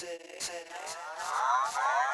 six, six.